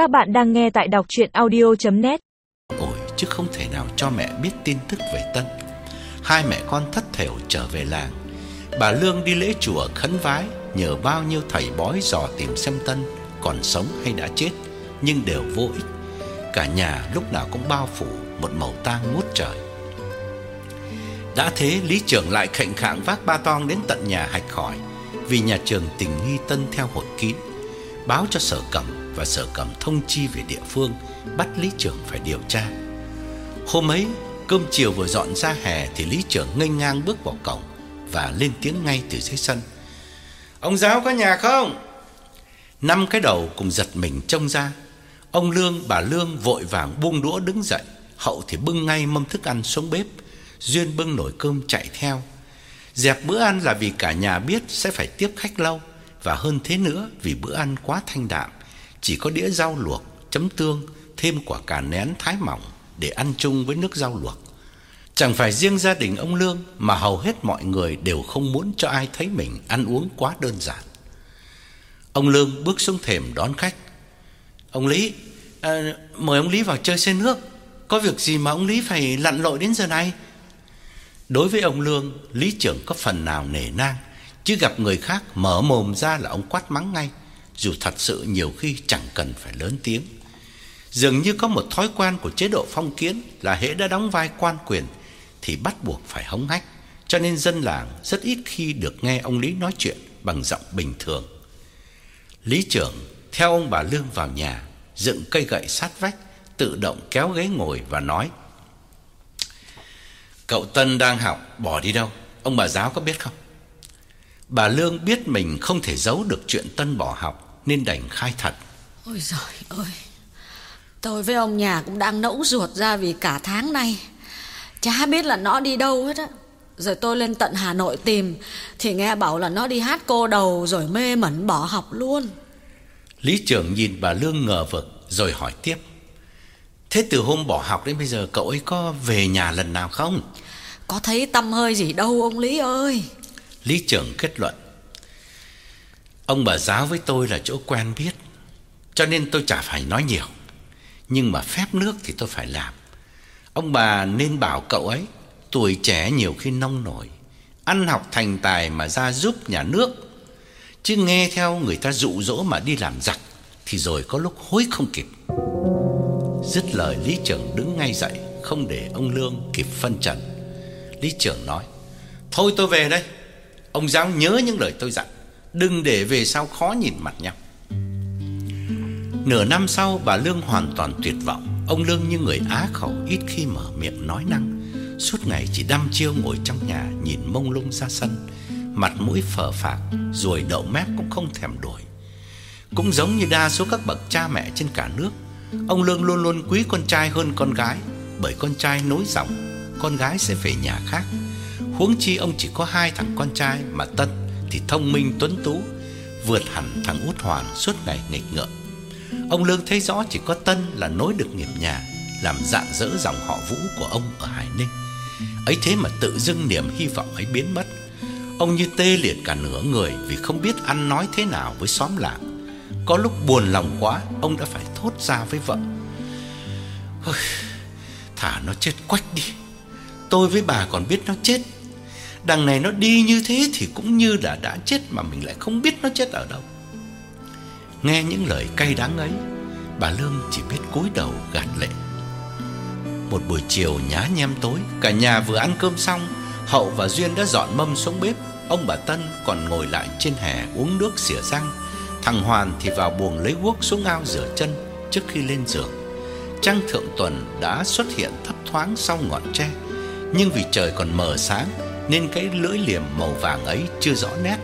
Các bạn đang nghe tại đọc chuyện audio.net Ôi, chứ không thể nào cho mẹ biết tin tức về Tân. Hai mẹ con thất thểu trở về làng. Bà Lương đi lễ chùa khấn vái, nhờ bao nhiêu thầy bói dò tìm xem Tân còn sống hay đã chết, nhưng đều vô ích. Cả nhà lúc nào cũng bao phủ một màu tang ngút trời. Đã thế, Lý trưởng lại khệnh khạng vác ba tong đến tận nhà hạch khỏi vì nhà trường tình nghi Tân theo hội kín báo cho sở cẩm và sở cẩm thông chi về địa phương bắt lý trưởng phải điều tra. Hôm ấy, cơm chiều vừa dọn ra hè thì lý trưởng nghênh ngang bước vào cổng và lên tiếng ngay từ dưới sân. Ông giáo có nhà không? Năm cái đầu cùng giật mình trông ra. Ông Lương, bà Lương vội vàng buông đũa đứng dậy, hậu thì bưng ngay mâm thức ăn xuống bếp, duyên bưng nồi cơm chạy theo. Dẹp bữa ăn là vì cả nhà biết sẽ phải tiếp khách lâu và hơn thế nữa vì bữa ăn quá thanh đạm, chỉ có đĩa rau luộc, chấm tương, thêm quả cà nén thái mỏng để ăn chung với nước rau luộc. Chẳng phải riêng gia đình ông Lương mà hầu hết mọi người đều không muốn cho ai thấy mình ăn uống quá đơn giản. Ông Lương bước xuống thềm đón khách. Ông Lý, à, mời ông Lý vào chơi xe nước. Có việc gì mà ông Lý phải lặn lội đến giờ này? Đối với ông Lương, Lý trưởng có phần nào nể nang, chứ gặp người khác mở mồm ra là ông quát mắng ngay, dù thật sự nhiều khi chẳng cần phải lớn tiếng. Dường như có một thói quen của chế độ phong kiến là hễ đã đóng vai quan quyền thì bắt buộc phải hống hách, cho nên dân làng rất ít khi được nghe ông Lý nói chuyện bằng giọng bình thường. Lý trưởng theo ông bà Lương vào nhà, dựng cây gậy sát vách, tự động kéo ghế ngồi và nói: "Cậu Tân đang học, bỏ đi đâu? Ông bà giáo có biết không?" Bà Lương biết mình không thể giấu được chuyện Tân bỏ học nên đành khai thật. Ôi giời ơi Tôi với ông nhà cũng đang nẫu ruột ra vì cả tháng nay Chả biết là nó đi đâu hết á Rồi tôi lên tận Hà Nội tìm Thì nghe bảo là nó đi hát cô đầu Rồi mê mẩn bỏ học luôn Lý trưởng nhìn bà Lương ngờ vực rồi hỏi tiếp. Thế từ hôm bỏ học đến bây giờ cậu ấy có về nhà lần nào không? Có thấy tâm hơi gì đâu ông Lý ơi Lý trưởng kết luận. Ông bà giáo với tôi là chỗ quen biết, cho nên tôi chả phải nói nhiều. Nhưng mà phép nước thì tôi phải làm. Ông bà nên bảo cậu ấy, tuổi trẻ nhiều khi nông nổi, ăn học thành tài mà ra giúp nhà nước. Chứ nghe theo người ta dụ dỗ mà đi làm giặc thì rồi có lúc hối không kịp. Dứt lời Lý trưởng đứng ngay dậy, không để ông Lương kịp phân trần. Lý trưởng nói: "Thôi tôi về đây. Ông giáo nhớ những lời tôi dặn, đừng để về sau khó nhìn mặt nhau." Nửa năm sau bà Lương hoàn toàn tuyệt vọng. Ông Lương như người á khẩu ít khi mở miệng nói năng. Suốt ngày chỉ đăm chiêu ngồi trong nhà nhìn mông lung ra sân. Mặt mũi phờ phạc Rồi đậu mép cũng không thèm đổi Cũng giống như đa số các bậc cha mẹ trên cả nước Ông Lương luôn luôn quý con trai hơn con gái Bởi con trai nối dòng. Con gái sẽ về nhà khác Huống chi ông chỉ có hai thằng con trai Mà Tân thì thông minh tuấn tú Vượt hẳn thằng út hoàn suốt ngày nghịch ngợm Ông Lương thấy rõ chỉ có Tân là nối được nghiệp nhà, làm dạng dỡ dòng họ Vũ của ông ở Hải Ninh. Ấy thế mà tự dưng niềm hy vọng ấy biến mất. Ông như tê liệt cả nửa người vì không biết ăn nói thế nào với xóm làng. Có lúc buồn lòng quá, ông đã phải thốt ra với vợ. Ôi, thả nó chết quách đi. Tôi với bà còn biết nó chết. Đằng này nó đi như thế thì cũng như là đã chết mà mình lại không biết nó chết ở đâu. Nghe những lời cay đắng ấy, bà Lương chỉ biết cúi đầu gạt lệ. Một buổi chiều nhá nhem tối, cả nhà vừa ăn cơm xong, Hậu và Duyên đã dọn mâm xuống bếp, ông bà Tân còn ngồi lại trên hè uống nước xỉa răng. Thằng Hoàn thì vào buồng lấy guốc xuống ao rửa chân trước khi lên giường. Trăng thượng tuần đã xuất hiện thấp thoáng sau ngọn tre, nhưng vì trời còn mờ sáng nên cái lưỡi liềm màu vàng ấy chưa rõ nét.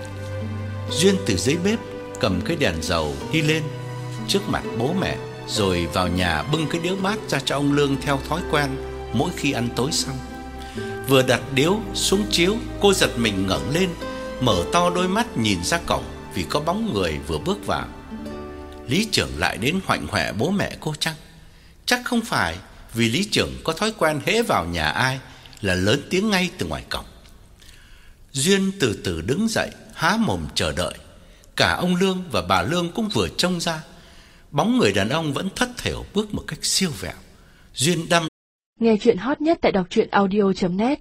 Duyên từ dưới bếp cầm cái đèn dầu đi lên trước mặt bố mẹ rồi vào nhà bưng cái điếu bát ra cho ông Lương theo thói quen mỗi khi ăn tối xong. Vừa đặt điếu xuống chiếu, cô giật mình ngẩng lên, mở to đôi mắt nhìn ra cổng vì có bóng người vừa bước vào. Lý trưởng lại đến hoạnh hoẹ bố mẹ cô chăng? Chắc không phải, vì lý trưởng có thói quen hễ vào nhà ai là lớn tiếng ngay từ ngoài cổng. Duyên từ từ đứng dậy, há mồm chờ đợi. Cả ông Lương và bà Lương cũng vừa trông ra. bóng người đàn ông vẫn thất thểu bước một cách siêu vẹo. Duyên đâm Nghe chuyện hot nhất tại đọc truyện audio.net